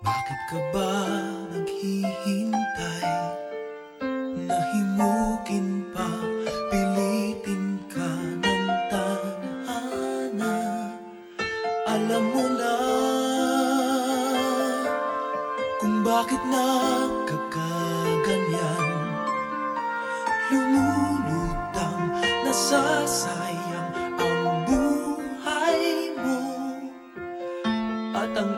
Bakit ka ba naghihintay? Nahimukin pa, pilitin ka ng tadhana. Alam mo na kung bakit nagkakaganyan Lumulutang nasasayang ang buhay mo. At ang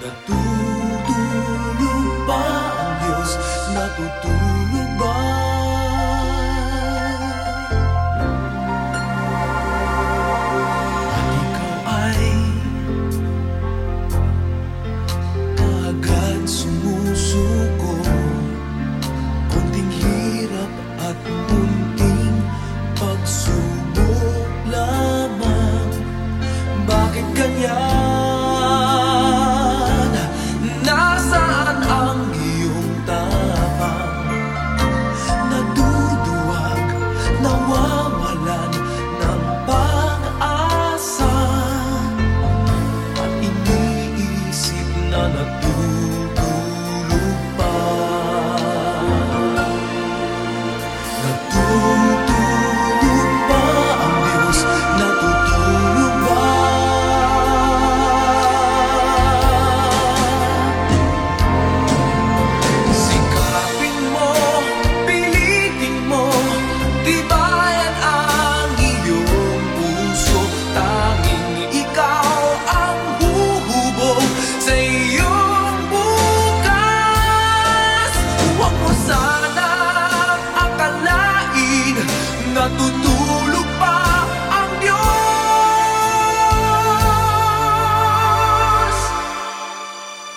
Natutulog ba ang Diyos? Natutulog Natutulog pa ang Diyos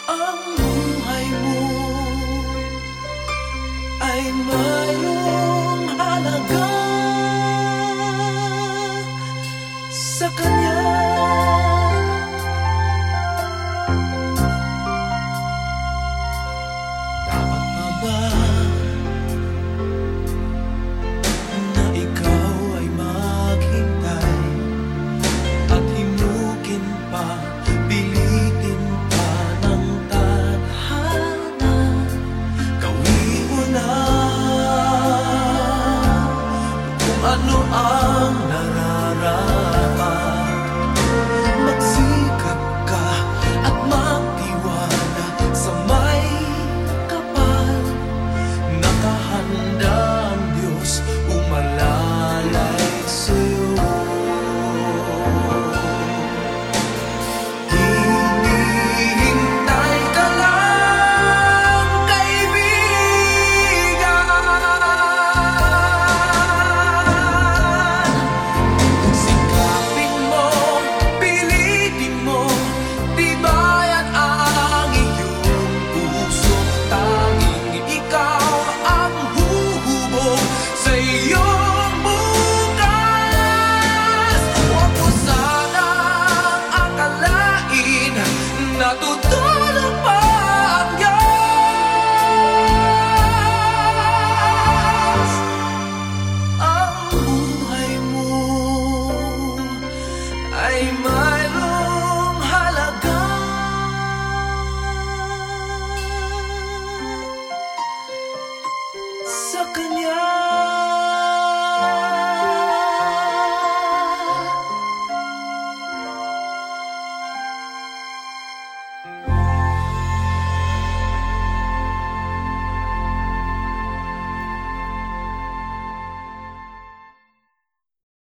Ang buhay mo ay mayroong halaga sa Kanya. Na kung ano ang nararamdaman